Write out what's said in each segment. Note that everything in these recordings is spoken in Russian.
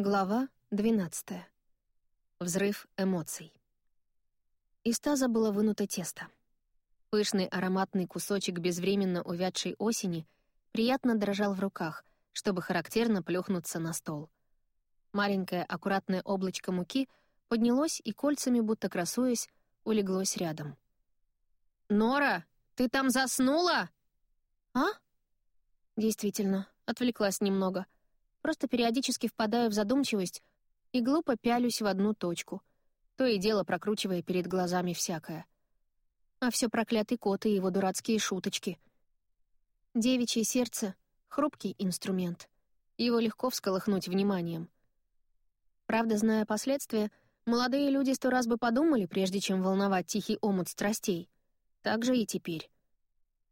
Глава 12. Взрыв эмоций. Из таза было вынуто тесто. Пышный ароматный кусочек безвременно увядшей осени приятно дрожал в руках, чтобы характерно плюхнуться на стол. Маленькое аккуратное облачко муки поднялось и кольцами, будто красуясь, улеглось рядом. «Нора, ты там заснула?» «А?» Действительно, отвлеклась немного — Просто периодически впадаю в задумчивость и глупо пялюсь в одну точку, то и дело прокручивая перед глазами всякое. А все проклятый кот и его дурацкие шуточки. Девичье сердце — хрупкий инструмент. Его легко всколыхнуть вниманием. Правда, зная последствия, молодые люди сто раз бы подумали, прежде чем волновать тихий омут страстей. Так же и теперь.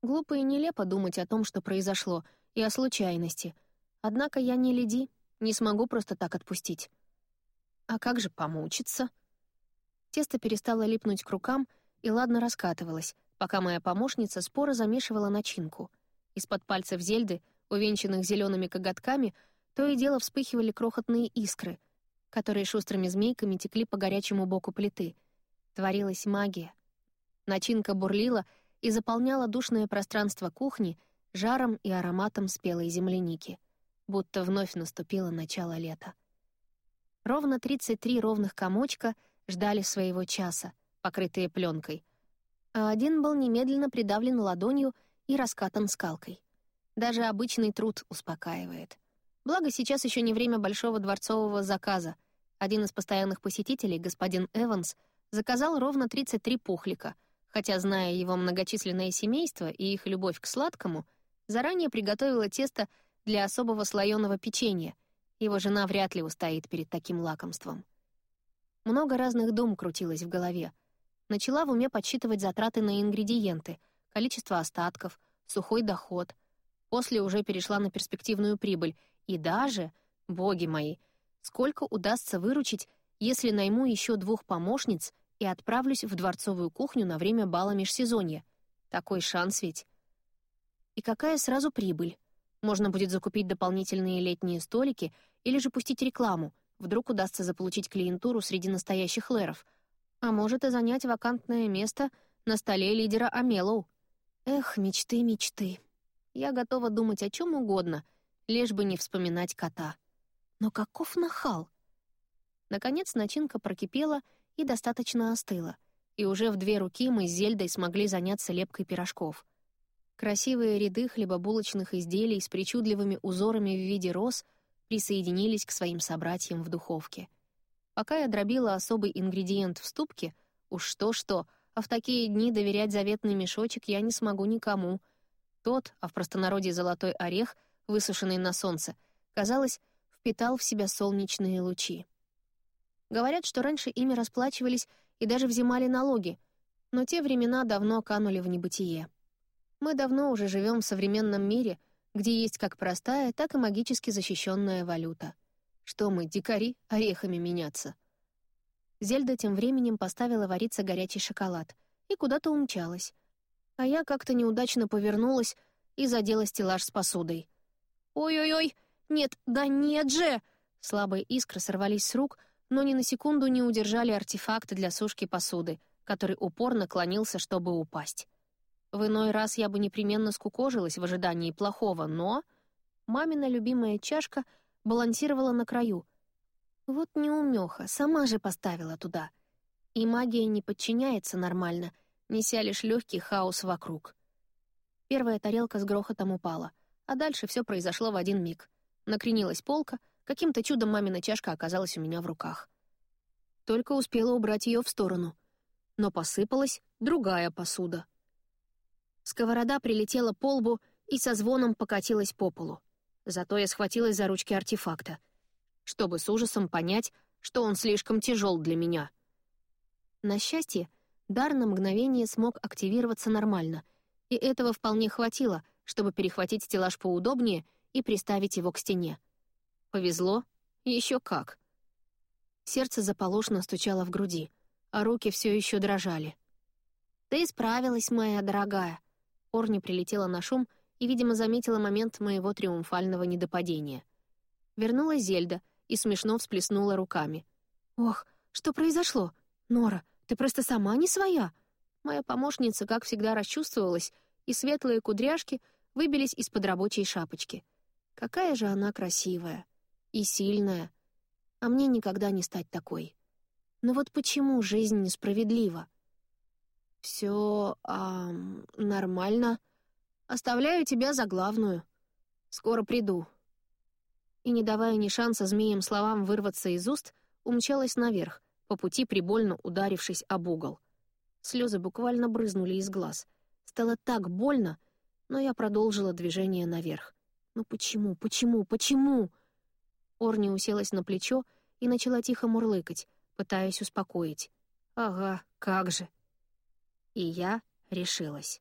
Глупо и нелепо думать о том, что произошло, и о случайности — Однако я не леди, не смогу просто так отпустить. А как же помучиться? Тесто перестало липнуть к рукам и ладно раскатывалось, пока моя помощница споро замешивала начинку. Из-под пальцев Зельды, увенчанных зелеными коготками, то и дело вспыхивали крохотные искры, которые шустрыми змейками текли по горячему боку плиты. Творилась магия. Начинка бурлила и заполняла душное пространство кухни жаром и ароматом спелой земляники будто вновь наступило начало лета. Ровно 33 ровных комочка ждали своего часа, покрытые пленкой, а один был немедленно придавлен ладонью и раскатан скалкой. Даже обычный труд успокаивает. Благо, сейчас еще не время большого дворцового заказа. Один из постоянных посетителей, господин Эванс, заказал ровно 33 пухлика, хотя, зная его многочисленное семейство и их любовь к сладкому, заранее приготовила тесто для особого слоеного печенья. Его жена вряд ли устоит перед таким лакомством. Много разных дум крутилось в голове. Начала в уме подсчитывать затраты на ингредиенты, количество остатков, сухой доход. После уже перешла на перспективную прибыль. И даже, боги мои, сколько удастся выручить, если найму еще двух помощниц и отправлюсь в дворцовую кухню на время бала межсезонья. Такой шанс ведь. И какая сразу прибыль? Можно будет закупить дополнительные летние столики или же пустить рекламу, вдруг удастся заполучить клиентуру среди настоящих лэров. А может и занять вакантное место на столе лидера Амелоу. Эх, мечты, мечты. Я готова думать о чем угодно, лишь бы не вспоминать кота. Но каков нахал! Наконец начинка прокипела и достаточно остыла, и уже в две руки мы с Зельдой смогли заняться лепкой пирожков — Красивые ряды хлебобулочных изделий с причудливыми узорами в виде роз присоединились к своим собратьям в духовке. Пока я дробила особый ингредиент в ступке, уж что-что, а в такие дни доверять заветный мешочек я не смогу никому. Тот, а в простонародье золотой орех, высушенный на солнце, казалось, впитал в себя солнечные лучи. Говорят, что раньше ими расплачивались и даже взимали налоги, но те времена давно канули в небытие. Мы давно уже живем в современном мире, где есть как простая, так и магически защищенная валюта. Что мы, дикари, орехами меняться? Зельда тем временем поставила вариться горячий шоколад и куда-то умчалась. А я как-то неудачно повернулась и задела стеллаж с посудой. «Ой-ой-ой! Нет, да нет же!» Слабые искры сорвались с рук, но ни на секунду не удержали артефакты для сушки посуды, который упорно клонился, чтобы упасть. В иной раз я бы непременно скукожилась в ожидании плохого, но... Мамина любимая чашка балансировала на краю. Вот неумеха, сама же поставила туда. И магия не подчиняется нормально, неся лишь легкий хаос вокруг. Первая тарелка с грохотом упала, а дальше все произошло в один миг. Накренилась полка, каким-то чудом мамина чашка оказалась у меня в руках. Только успела убрать ее в сторону. Но посыпалась другая посуда — Сковорода прилетела по лбу и со звоном покатилась по полу. Зато я схватилась за ручки артефакта, чтобы с ужасом понять, что он слишком тяжел для меня. На счастье, дар на мгновение смог активироваться нормально, и этого вполне хватило, чтобы перехватить стеллаж поудобнее и приставить его к стене. Повезло? Еще как. Сердце заполошно стучало в груди, а руки все еще дрожали. «Ты справилась, моя дорогая», Орни прилетела на шум и, видимо, заметила момент моего триумфального недопадения. Вернулась Зельда и смешно всплеснула руками. «Ох, что произошло? Нора, ты просто сама не своя!» Моя помощница, как всегда, расчувствовалась, и светлые кудряшки выбились из-под рабочей шапочки. Какая же она красивая и сильная. А мне никогда не стать такой. Но вот почему жизнь несправедлива? Все а, нормально. Оставляю тебя за главную. Скоро приду. И, не давая ни шанса змеям словам вырваться из уст, умчалась наверх, по пути прибольно ударившись об угол. Слезы буквально брызнули из глаз. Стало так больно, но я продолжила движение наверх. «Ну почему, почему, почему?» Орни уселась на плечо и начала тихо мурлыкать, пытаясь успокоить. «Ага, как же!» И я решилась.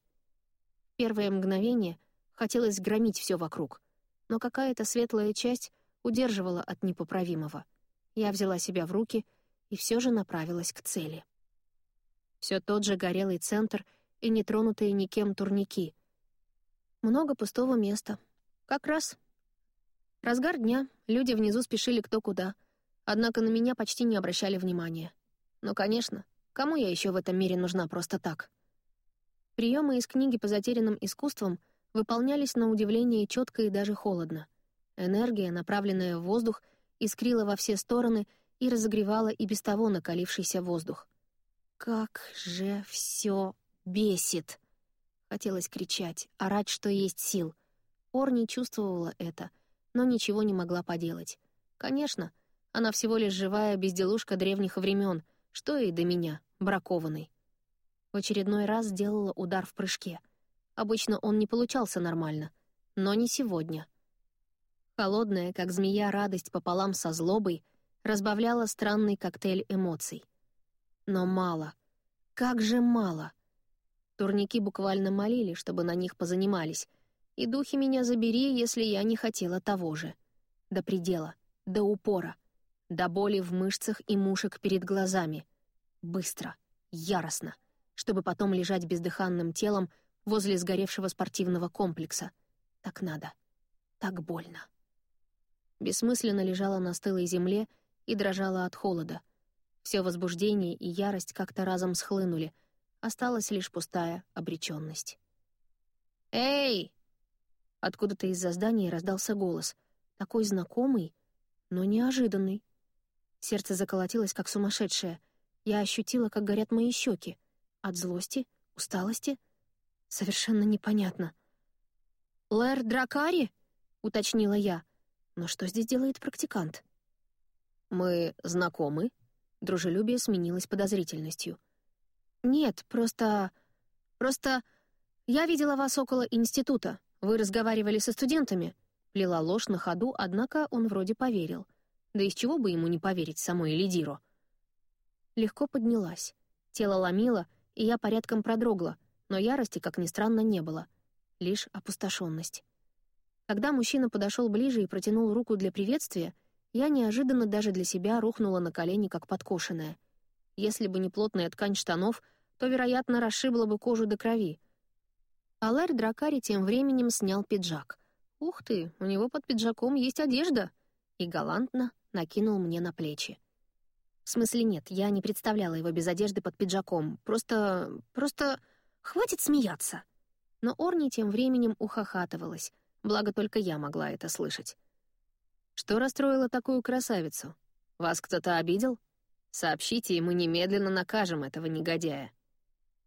Первое мгновение хотелось громить все вокруг, но какая-то светлая часть удерживала от непоправимого. Я взяла себя в руки и все же направилась к цели. Все тот же горелый центр и нетронутые никем турники. Много пустого места. Как раз. Разгар дня, люди внизу спешили кто куда, однако на меня почти не обращали внимания. Но, конечно, Кому я еще в этом мире нужна просто так? Приемы из книги по затерянным искусствам выполнялись на удивление четко и даже холодно. Энергия, направленная в воздух, искрила во все стороны и разогревала и без того накалившийся воздух. «Как же все бесит!» Хотелось кричать, орать, что есть сил. Орни чувствовала это, но ничего не могла поделать. Конечно, она всего лишь живая безделушка древних времен, что и до меня бракованный. В очередной раз сделала удар в прыжке. Обычно он не получался нормально, но не сегодня. Холодная, как змея, радость пополам со злобой разбавляла странный коктейль эмоций. Но мало. Как же мало. Турники буквально молили, чтобы на них позанимались. И духи меня забери, если я не хотела того же. До предела, до упора, до боли в мышцах и мушек перед глазами — Быстро, яростно, чтобы потом лежать бездыханным телом возле сгоревшего спортивного комплекса. Так надо. Так больно. Бессмысленно лежала на стылой земле и дрожала от холода. Все возбуждение и ярость как-то разом схлынули. Осталась лишь пустая обреченность. «Эй!» Откуда-то из-за здания раздался голос. Такой знакомый, но неожиданный. Сердце заколотилось, как сумасшедшее — я ощутила, как горят мои щеки. От злости? Усталости? Совершенно непонятно. «Лэр Дракари?» — уточнила я. «Но что здесь делает практикант?» «Мы знакомы?» Дружелюбие сменилось подозрительностью. «Нет, просто... просто... Я видела вас около института. Вы разговаривали со студентами». Плела ложь на ходу, однако он вроде поверил. Да из чего бы ему не поверить самой Лидиро? Легко поднялась. Тело ломило, и я порядком продрогла, но ярости, как ни странно, не было. Лишь опустошенность. Когда мужчина подошел ближе и протянул руку для приветствия, я неожиданно даже для себя рухнула на колени, как подкошенная. Если бы не плотная ткань штанов, то, вероятно, расшибла бы кожу до крови. Алэр Дракари тем временем снял пиджак. «Ух ты, у него под пиджаком есть одежда!» и галантно накинул мне на плечи. В смысле нет, я не представляла его без одежды под пиджаком. Просто... просто... Хватит смеяться. Но Орни тем временем ухахатывалась, благо только я могла это слышать. Что расстроило такую красавицу? Вас кто-то обидел? Сообщите, и мы немедленно накажем этого негодяя.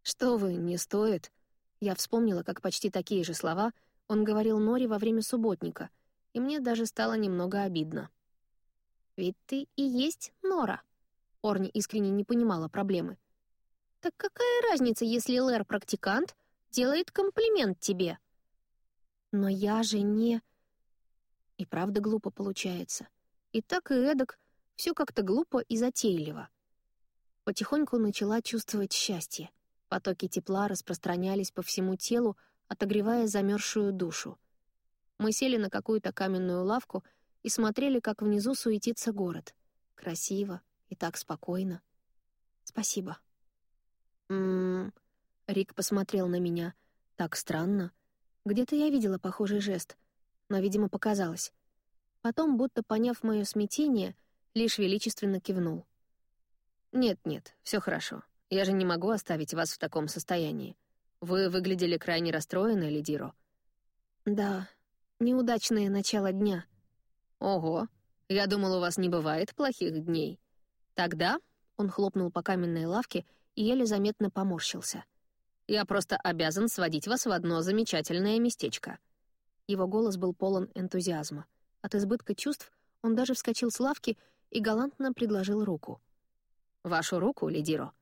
Что вы, не стоит. Я вспомнила, как почти такие же слова он говорил Норе во время субботника, и мне даже стало немного обидно. «Ведь ты и есть Нора», Орни искренне не понимала проблемы. «Так какая разница, если Лэр практикант делает комплимент тебе?» «Но я же не...» И правда глупо получается. И так и эдак, все как-то глупо и затейливо. Потихоньку начала чувствовать счастье. Потоки тепла распространялись по всему телу, отогревая замерзшую душу. Мы сели на какую-то каменную лавку и смотрели, как внизу суетится город. Красиво, и так спокойно. Спасибо. Ммм... Рик посмотрел на меня. Так странно. Где-то я видела похожий жест, но, видимо, показалось. Потом, будто поняв мое смятение, лишь величественно кивнул. «Нет-нет, все хорошо. Я же не могу оставить вас в таком состоянии. Вы выглядели крайне расстроены, Лидиро». «Да, неудачное начало дня». «Ого, я думал, у вас не бывает плохих дней. Тогда...» — он хлопнул по каменной лавке и еле заметно поморщился. «Я просто обязан сводить вас в одно замечательное местечко». Его голос был полон энтузиазма. От избытка чувств он даже вскочил с лавки и галантно предложил руку. «Вашу руку, Лидиро.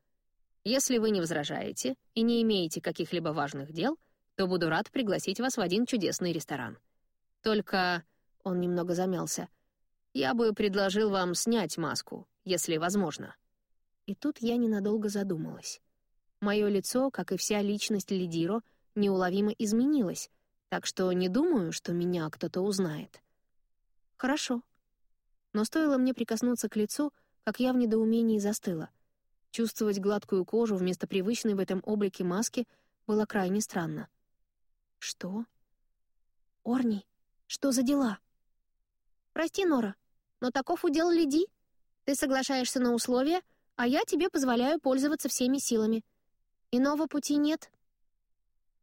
Если вы не возражаете и не имеете каких-либо важных дел, то буду рад пригласить вас в один чудесный ресторан. Только...» — он немного замялся. «Я бы предложил вам снять маску, если возможно». И тут я ненадолго задумалась. Мое лицо, как и вся личность Лидиро, неуловимо изменилось, так что не думаю, что меня кто-то узнает. Хорошо. Но стоило мне прикоснуться к лицу, как я в недоумении застыла. Чувствовать гладкую кожу вместо привычной в этом облике маски было крайне странно. Что? Орни, что за дела? Прости, Нора, но таков удел Лиди. Ты соглашаешься на условия, а я тебе позволяю пользоваться всеми силами. Иного пути нет.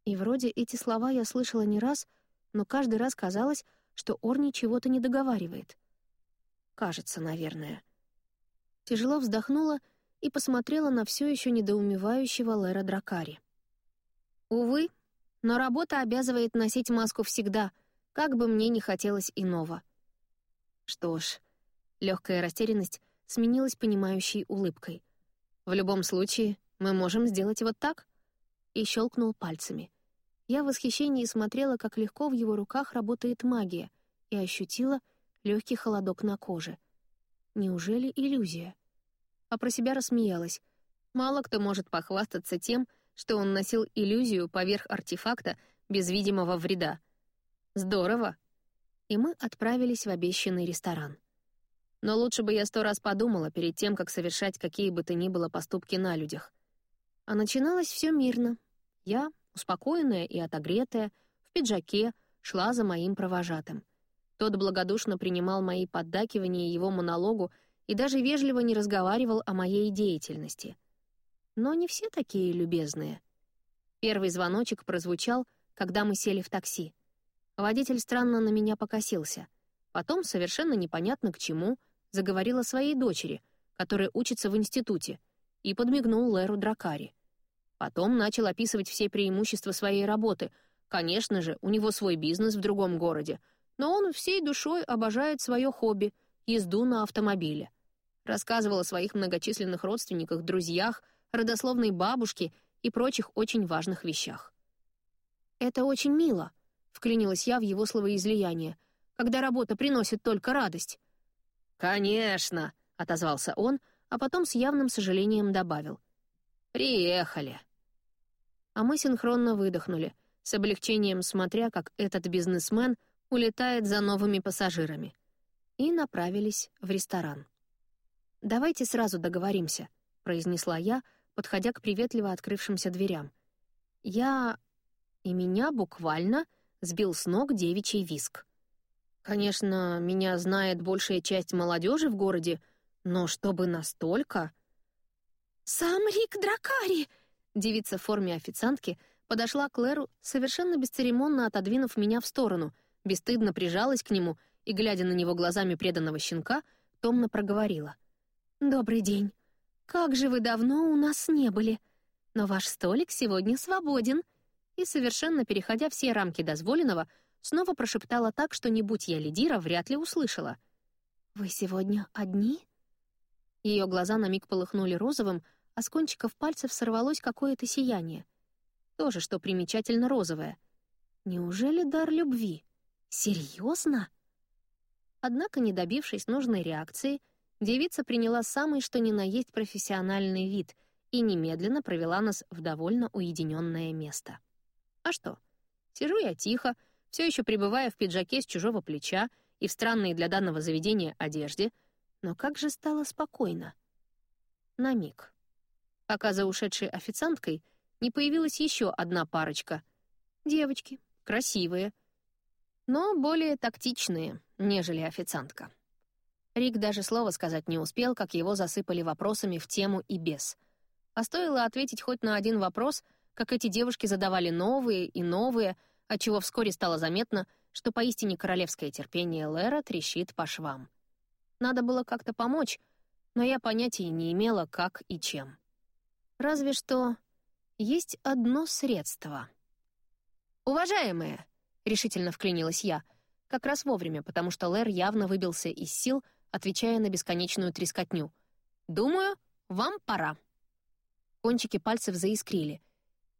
И вроде эти слова я слышала не раз, но каждый раз казалось, что Орни чего-то не договаривает. Кажется, наверное. Тяжело вздохнула и посмотрела на все еще недоумевающего Лера Дракари. Увы, но работа обязывает носить маску всегда, как бы мне ни хотелось иного. Что ж, легкая растерянность сменилась понимающей улыбкой. В любом случае, мы можем сделать вот так. И щелкнул пальцами. Я в восхищении смотрела, как легко в его руках работает магия, и ощутила легкий холодок на коже. Неужели иллюзия? А про себя рассмеялась. Мало кто может похвастаться тем, что он носил иллюзию поверх артефакта без видимого вреда. Здорово! И мы отправились в обещанный ресторан. Но лучше бы я сто раз подумала перед тем, как совершать какие бы то ни было поступки на людях. А начиналось все мирно. Я, успокоенная и отогретая, в пиджаке, шла за моим провожатым. Тот благодушно принимал мои поддакивания его монологу и даже вежливо не разговаривал о моей деятельности. Но не все такие любезные. Первый звоночек прозвучал, когда мы сели в такси. Водитель странно на меня покосился. Потом, совершенно непонятно к чему, заговорил о своей дочери, которая учится в институте, и подмигнул Леру Дракари. Потом начал описывать все преимущества своей работы. Конечно же, у него свой бизнес в другом городе, но он всей душой обожает свое хобби — езду на автомобиле. Рассказывал о своих многочисленных родственниках, друзьях, родословной бабушке и прочих очень важных вещах. «Это очень мило», — вклинилась я в его словоизлияние, «когда работа приносит только радость». «Конечно», — отозвался он, а потом с явным сожалением добавил. «Приехали». А мы синхронно выдохнули, с облегчением смотря, как этот бизнесмен улетает за новыми пассажирами, и направились в ресторан. «Давайте сразу договоримся», — произнесла я, подходя к приветливо открывшимся дверям. «Я...» И меня буквально сбил с ног девичий виск. Конечно, меня знает большая часть молодежи в городе, но чтобы настолько... «Сам Рик Дракари!» Девица в форме официантки подошла к Леру, совершенно бесцеремонно отодвинув меня в сторону, бесстыдно прижалась к нему и, глядя на него глазами преданного щенка, томно проговорила. «Добрый день. Как же вы давно у нас не были. Но ваш столик сегодня свободен». И, совершенно переходя все рамки дозволенного, снова прошептала так, что не будь я лидира, вряд ли услышала. «Вы сегодня одни?» Ее глаза на миг полыхнули розовым, а с кончиков пальцев сорвалось какое-то сияние. Тоже, что примечательно розовое. Неужели дар любви? Серьезно? Однако, не добившись нужной реакции, девица приняла самый что ни на есть профессиональный вид и немедленно провела нас в довольно уединенное место. А что? Сижу я тихо, все еще пребывая в пиджаке с чужого плеча и в странной для данного заведения одежде, но как же стало спокойно. На миг пока за ушедшей официанткой не появилась еще одна парочка. Девочки, красивые. но более тактичные, нежели официантка. Рик даже слова сказать не успел, как его засыпали вопросами в тему и без. А стоило ответить хоть на один вопрос, как эти девушки задавали новые и новые, отчего вскоре стало заметно, что поистине королевское терпение Лера трещит по швам. Надо было как-то помочь, но я понятия не имела, как и чем. Разве что есть одно средство. «Уважаемые!» — решительно вклинилась я, как раз вовремя, потому что Лэр явно выбился из сил — отвечая на бесконечную трескотню. «Думаю, вам пора». Кончики пальцев заискрили.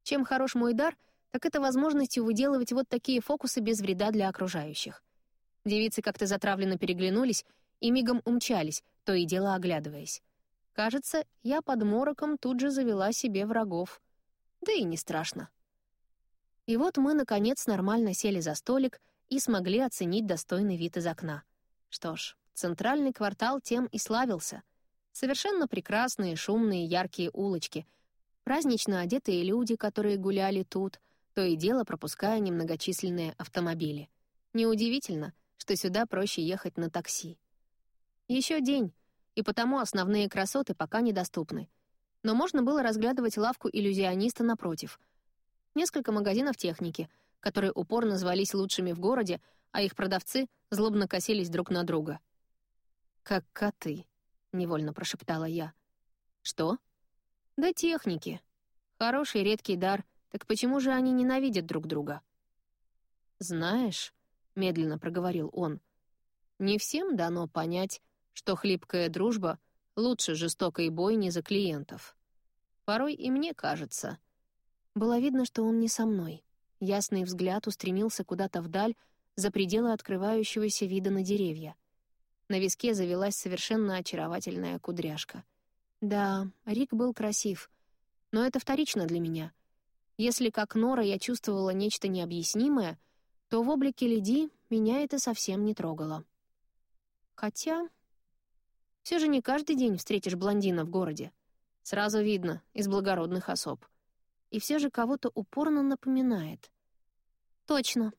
Чем хорош мой дар, так это возможностью выделывать вот такие фокусы без вреда для окружающих. Девицы как-то затравленно переглянулись и мигом умчались, то и дело оглядываясь. Кажется, я под мороком тут же завела себе врагов. Да и не страшно. И вот мы, наконец, нормально сели за столик и смогли оценить достойный вид из окна. Что ж, Центральный квартал тем и славился. Совершенно прекрасные, шумные, яркие улочки, празднично одетые люди, которые гуляли тут, то и дело пропуская немногочисленные автомобили. Неудивительно, что сюда проще ехать на такси. Еще день, и потому основные красоты пока недоступны. Но можно было разглядывать лавку иллюзиониста напротив. Несколько магазинов техники, которые упорно звались лучшими в городе, а их продавцы злобно косились друг на друга — «Как коты», — невольно прошептала я. «Что?» «Да техники. Хороший редкий дар, так почему же они ненавидят друг друга?» «Знаешь», — медленно проговорил он, «не всем дано понять, что хлипкая дружба лучше жестокой бойни за клиентов. Порой и мне кажется». Было видно, что он не со мной. Ясный взгляд устремился куда-то вдаль, за пределы открывающегося вида на деревья — на виске завелась совершенно очаровательная кудряшка. Да, Рик был красив, но это вторично для меня. Если как Нора я чувствовала нечто необъяснимое, то в облике Леди меня это совсем не трогало. Хотя... все же не каждый день встретишь блондина в городе. Сразу видно, из благородных особ. И все же кого-то упорно напоминает. Точно,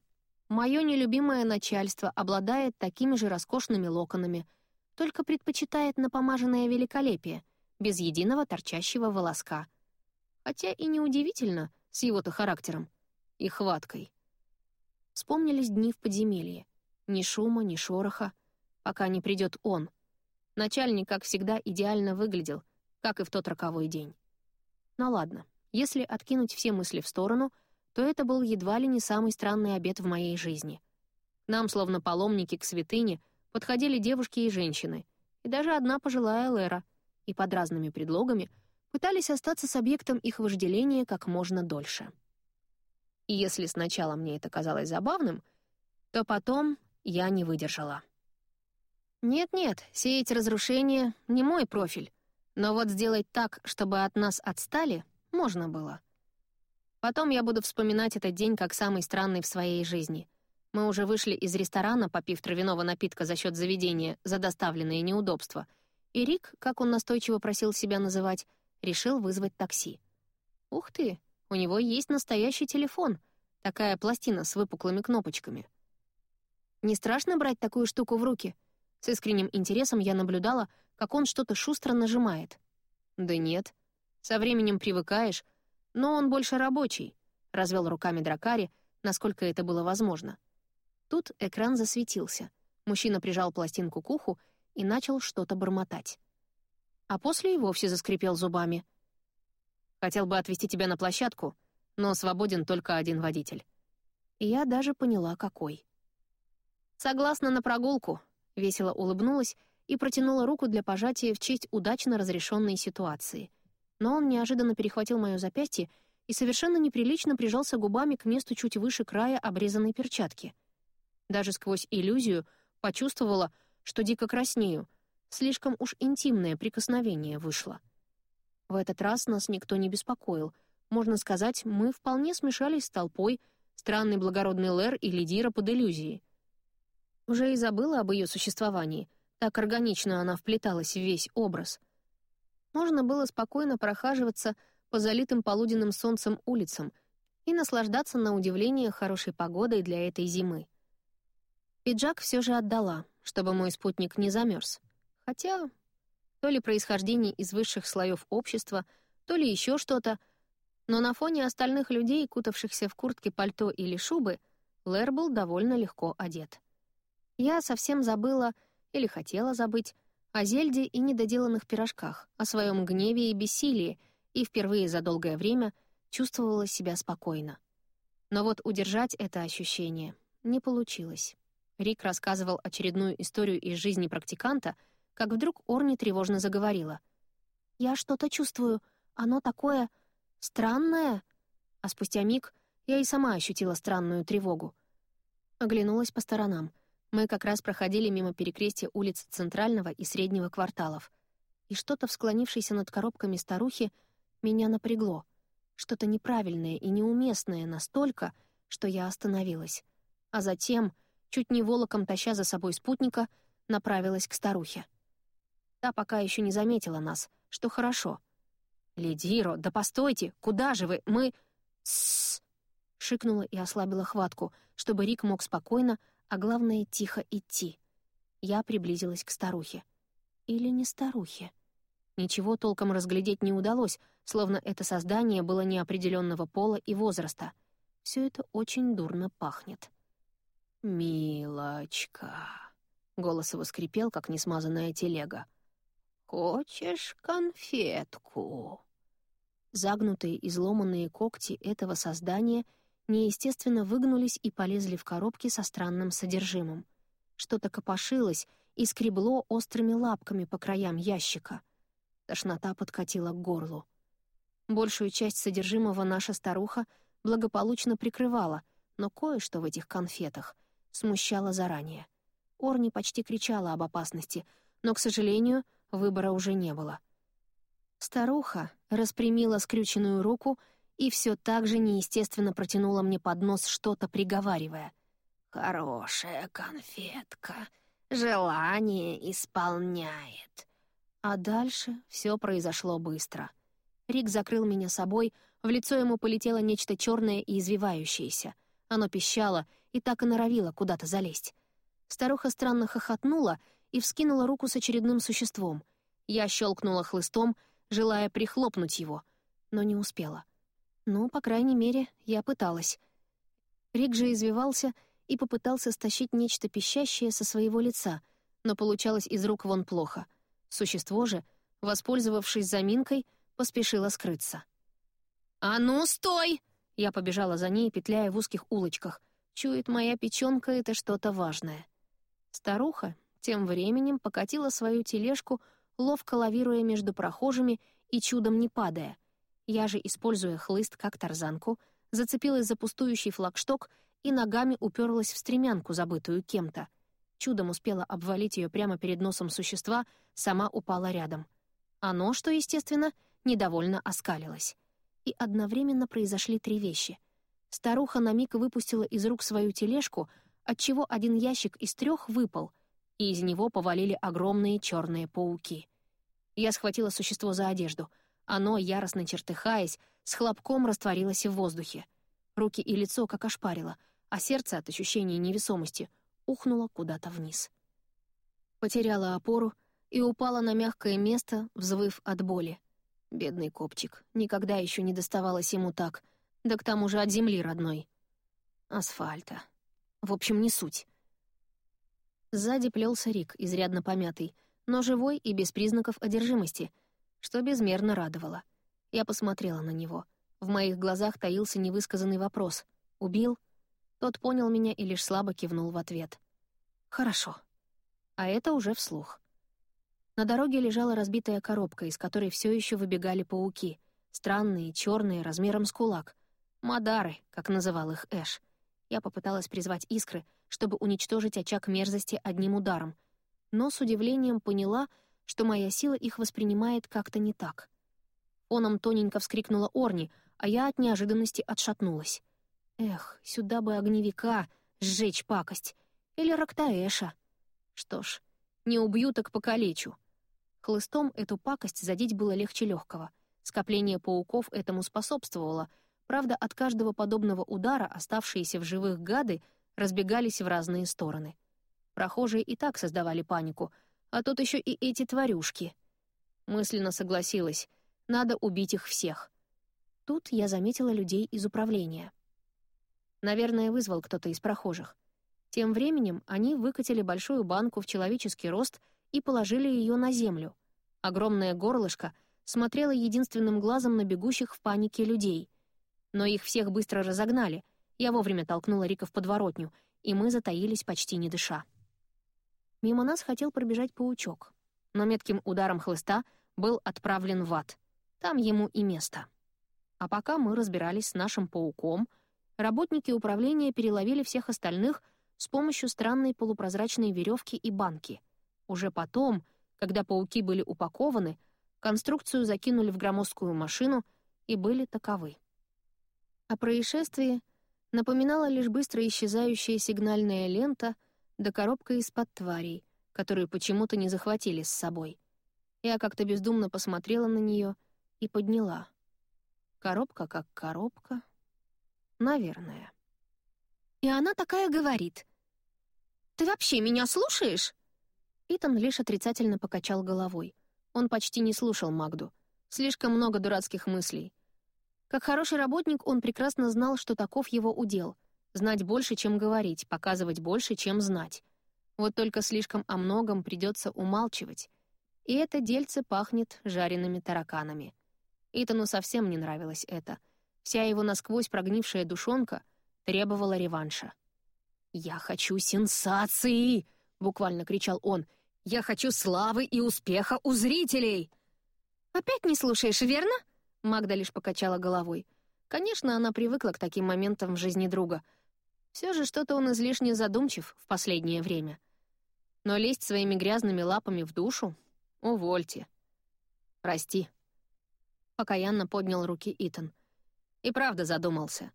Мое нелюбимое начальство обладает такими же роскошными локонами, только предпочитает напомаженное великолепие, без единого торчащего волоска. Хотя и неудивительно с его-то характером и хваткой. Вспомнились дни в подземелье. Ни шума, ни шороха, пока не придет он. Начальник, как всегда, идеально выглядел, как и в тот роковой день. Но ладно, если откинуть все мысли в сторону — то это был едва ли не самый странный обед в моей жизни. нам, словно паломники к святыне, подходили девушки и женщины, и даже одна пожилая Лера, и под разными предлогами пытались остаться с объектом их вожделения как можно дольше. И если сначала мне это казалось забавным, то потом я не выдержала. Нет-нет, сеять разрушение — не мой профиль, но вот сделать так, чтобы от нас отстали, можно было. Потом я буду вспоминать этот день как самый странный в своей жизни. Мы уже вышли из ресторана, попив травяного напитка за счет заведения за доставленные неудобства, и Рик, как он настойчиво просил себя называть, решил вызвать такси. Ух ты, у него есть настоящий телефон, такая пластина с выпуклыми кнопочками. Не страшно брать такую штуку в руки? С искренним интересом я наблюдала, как он что-то шустро нажимает. Да нет. Со временем привыкаешь, но он больше рабочий», — развел руками Дракари, насколько это было возможно. Тут экран засветился. Мужчина прижал пластинку к уху и начал что-то бормотать. А после и вовсе заскрипел зубами. «Хотел бы отвезти тебя на площадку, но свободен только один водитель». И я даже поняла, какой. «Согласна на прогулку», — весело улыбнулась и протянула руку для пожатия в честь удачно разрешенной ситуации но он неожиданно перехватил мое запястье и совершенно неприлично прижался губами к месту чуть выше края обрезанной перчатки. Даже сквозь иллюзию почувствовала, что дико краснею. Слишком уж интимное прикосновение вышло. В этот раз нас никто не беспокоил. Можно сказать, мы вполне смешались с толпой, странный благородный Лэр и Лидира под иллюзией. Уже и забыла об ее существовании. Так органично она вплеталась в весь образ можно было спокойно прохаживаться по залитым полуденным солнцем улицам и наслаждаться на удивление хорошей погодой для этой зимы. Пиджак все же отдала, чтобы мой спутник не замерз. Хотя то ли происхождение из высших слоев общества, то ли еще что-то, но на фоне остальных людей, кутавшихся в куртки, пальто или шубы, Лэр был довольно легко одет. Я совсем забыла, или хотела забыть, о Зельде и недоделанных пирожках, о своем гневе и бессилии, и впервые за долгое время чувствовала себя спокойно. Но вот удержать это ощущение не получилось. Рик рассказывал очередную историю из жизни практиканта, как вдруг Орни тревожно заговорила. «Я что-то чувствую. Оно такое... странное...» А спустя миг я и сама ощутила странную тревогу. Оглянулась по сторонам. Мы как раз проходили мимо перекрестия улиц Центрального и Среднего кварталов. И что-то в над коробками старухи меня напрягло. Что-то неправильное и неуместное настолько, что я остановилась. А затем чуть не волоком таща за собой спутника, направилась к старухе. Та пока еще не заметила нас, что хорошо. «Лидиро, да постойте! Куда же вы? Мы...» «Тссс!» — шикнула и ослабила хватку, чтобы Рик мог спокойно, а главное, тихо идти. Я приблизилась к старухе. Или не старухе. Ничего толком разглядеть не удалось, словно это создание было неопределенного пола и возраста. Все это очень дурно пахнет. «Милочка», — голос его скрипел, как несмазанная телега. «Хочешь конфетку?» Загнутые, изломанные когти этого создания неестественно выгнулись и полезли в коробки со странным содержимым. Что-то копошилось и скребло острыми лапками по краям ящика. Тошнота подкатила к горлу. Большую часть содержимого наша старуха благополучно прикрывала, но кое-что в этих конфетах — смущало заранее. Орни почти кричала об опасности, но, к сожалению, выбора уже не было. Старуха распрямила скрюченную руку и все так же неестественно протянула мне под нос что-то, приговаривая. «Хорошая конфетка, желание исполняет». А дальше все произошло быстро. Рик закрыл меня собой, в лицо ему полетело нечто черное и извивающееся. Оно пищало и так и норовила куда-то залезть. Старуха странно хохотнула и вскинула руку с очередным существом. Я щелкнула хлыстом, желая прихлопнуть его, но не успела. Ну, по крайней мере, я пыталась. Рик же извивался и попытался стащить нечто пищащее со своего лица, но получалось из рук вон плохо. Существо же, воспользовавшись заминкой, поспешило скрыться. «А ну, стой!» Я побежала за ней, петляя в узких улочках, Чует моя печёнка — это что-то важное. Старуха тем временем покатила свою тележку, ловко лавируя между прохожими и чудом не падая. Я же, используя хлыст как тарзанку, зацепилась за пустующий флагшток и ногами уперлась в стремянку, забытую кем-то. Чудом успела обвалить ее прямо перед носом существа, сама упала рядом. Оно, что естественно, недовольно оскалилось. И одновременно произошли три вещи. Старуха на миг выпустила из рук свою тележку, отчего один ящик из трех выпал, и из него повалили огромные черные пауки. Я схватила существо за одежду. Оно, яростно чертыхаясь, с хлопком растворилось в воздухе. Руки и лицо как ошпарило, а сердце от ощущения невесомости ухнуло куда-то вниз. Потеряла опору и упала на мягкое место, взвыв от боли. Бедный копчик, никогда еще не доставалось ему так — да к тому же от земли родной. Асфальта. В общем, не суть. Сзади плелся Рик, изрядно помятый, но живой и без признаков одержимости, что безмерно радовало. Я посмотрела на него. В моих глазах таился невысказанный вопрос. «Убил?» Тот понял меня и лишь слабо кивнул в ответ. «Хорошо». А это уже вслух. На дороге лежала разбитая коробка, из которой все еще выбегали пауки. Странные, черные, размером с кулак — Мадары, как называл их Эш. Я попыталась призвать искры, чтобы уничтожить очаг мерзости одним ударом, но с удивлением поняла, что моя сила их воспринимает как-то не так. Оном тоненько вскрикнула Орни, а я от неожиданности отшатнулась. Эх, сюда бы огневика, сжечь пакость. Или Рактаэша. Что ж, не убью, так покалечу. Хлыстом эту пакость задеть было легче легкого. Скопление пауков этому способствовало — Правда, от каждого подобного удара оставшиеся в живых гады разбегались в разные стороны. Прохожие и так создавали панику, а тут еще и эти тварюшки. Мысленно согласилась, надо убить их всех. Тут я заметила людей из управления. Наверное, вызвал кто-то из прохожих. Тем временем они выкатили большую банку в человеческий рост и положили ее на землю. Огромное горлышко смотрело единственным глазом на бегущих в панике людей. Но их всех быстро разогнали. Я вовремя толкнула Рика в подворотню, и мы затаились почти не дыша. Мимо нас хотел пробежать паучок, но метким ударом хлыста был отправлен в ад. Там ему и место. А пока мы разбирались с нашим пауком, работники управления переловили всех остальных с помощью странной полупрозрачной веревки и банки. Уже потом, когда пауки были упакованы, конструкцию закинули в громоздкую машину и были таковы. О происшествии напоминала лишь быстро исчезающая сигнальная лента да коробка из-под тварей, которую почему-то не захватили с собой. Я как-то бездумно посмотрела на нее и подняла — Коробка как коробка. Наверное. И она такая говорит. «Ты вообще меня слушаешь?» Итан лишь отрицательно покачал головой. Он почти не слушал Магду. Слишком много дурацких мыслей. Как хороший работник, он прекрасно знал, что таков его удел — знать больше, чем говорить, показывать больше, чем знать. Вот только слишком о многом придется умалчивать. И это дельце пахнет жареными тараканами. Итану совсем не нравилось это. Вся его насквозь прогнившая душонка требовала реванша. «Я хочу сенсации!» — буквально кричал он. «Я хочу славы и успеха у зрителей!» «Опять не слушаешь, верно?» Магда лишь покачала головой. Конечно, она привыкла к таким моментам в жизни друга. Все же что-то он излишне задумчив в последнее время. Но лезть своими грязными лапами в душу — увольте. «Прости», Покаянно поднял руки Итан. И правда задумался.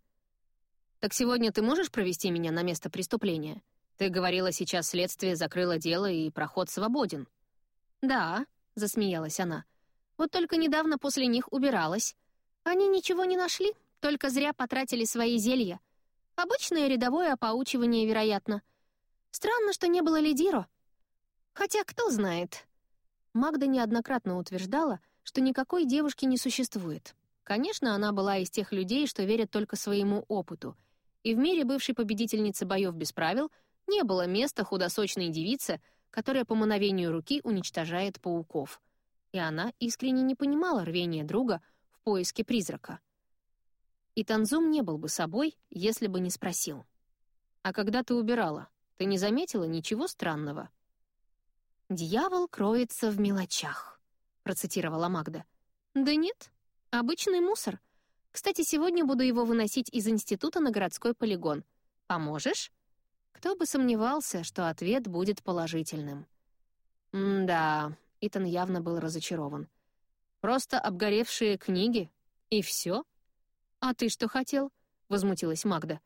«Так сегодня ты можешь провести меня на место преступления? Ты говорила, сейчас следствие закрыло дело, и проход свободен». «Да», — засмеялась она. «Вот только недавно после них убиралась. Они ничего не нашли, только зря потратили свои зелья. Обычное рядовое опаучивание, вероятно. Странно, что не было лидиро. Хотя кто знает». Магда неоднократно утверждала, что никакой девушки не существует. Конечно, она была из тех людей, что верят только своему опыту. И в мире бывшей победительницы боев без правил не было места худосочной девице, которая по мановению руки уничтожает пауков. И она искренне не понимала рвения друга в поиске призрака. И Танзум не был бы собой, если бы не спросил. «А когда ты убирала, ты не заметила ничего странного?» «Дьявол кроется в мелочах», — процитировала Магда. «Да нет, обычный мусор. Кстати, сегодня буду его выносить из института на городской полигон. Поможешь?» Кто бы сомневался, что ответ будет положительным. «М-да», — Итан явно был разочарован. «Просто обгоревшие книги. И все? «А ты что хотел?» — возмутилась Магда.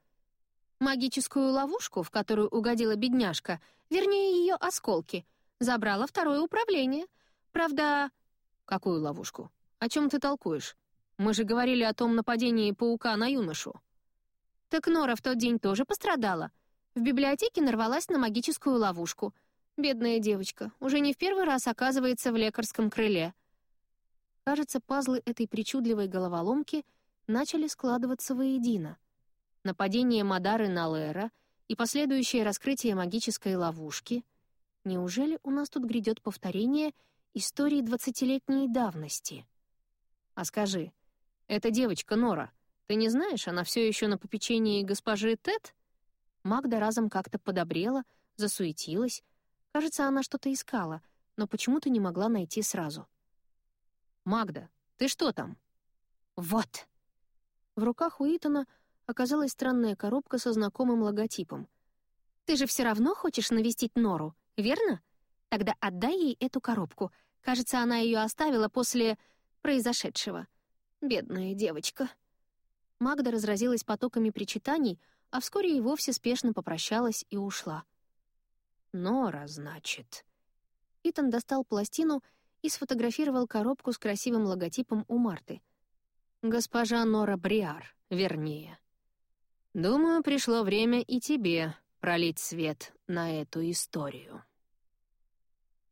«Магическую ловушку, в которую угодила бедняжка, вернее, ее осколки, забрала второе управление. Правда, «Какую ловушку? О чем ты толкуешь? Мы же говорили о том нападении паука на юношу». «Так Нора в тот день тоже пострадала. В библиотеке нарвалась на магическую ловушку. Бедная девочка, уже не в первый раз оказывается в лекарском крыле». Кажется, пазлы этой причудливой головоломки начали складываться воедино. Нападение Мадары на Лера и последующее раскрытие магической ловушки. Неужели у нас тут грядет повторение — истории двадцатилетней давности. А скажи, эта девочка Нора, ты не знаешь, она все еще на попечении госпожи Тед? Магда разом как-то подобрела, засуетилась. Кажется, она что-то искала, но почему-то не могла найти сразу. «Магда, ты что там?» «Вот!» В руках у Итана оказалась странная коробка со знакомым логотипом. «Ты же все равно хочешь навестить Нору, верно? Тогда отдай ей эту коробку — Кажется, она ее оставила после произошедшего. Бедная девочка. Магда разразилась потоками причитаний, а вскоре и вовсе спешно попрощалась и ушла. «Нора, значит». Итан достал пластину и сфотографировал коробку с красивым логотипом у Марты. «Госпожа Нора Бриар, вернее». «Думаю, пришло время и тебе пролить свет на эту историю.